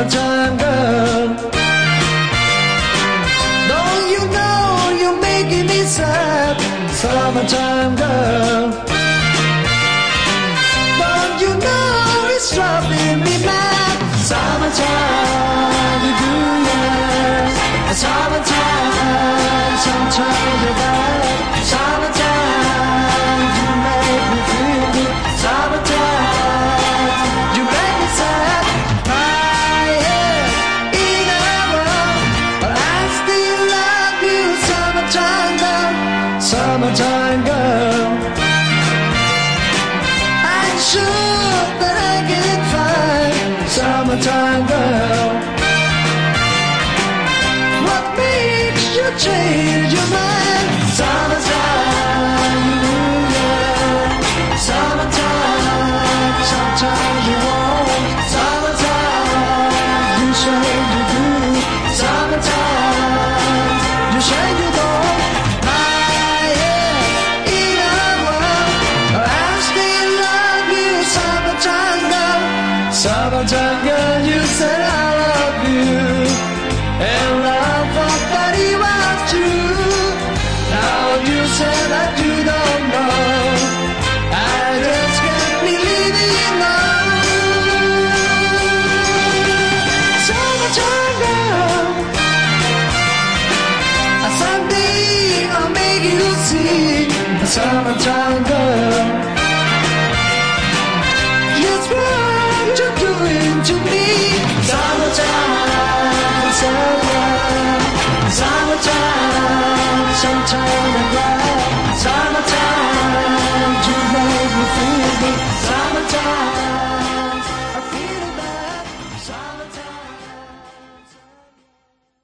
summertime girl. Don't you know you're making me sad, summertime girl? Don't you know it's driving me mad, summertime? You do yeah, summertime. Sometimes you're summertime girl. I'm sure that I can find summertime girl. What makes you change your mind? Girl, you said I love you. And was true. Now you said that you don't know. I just girl. Someday I'll make you see.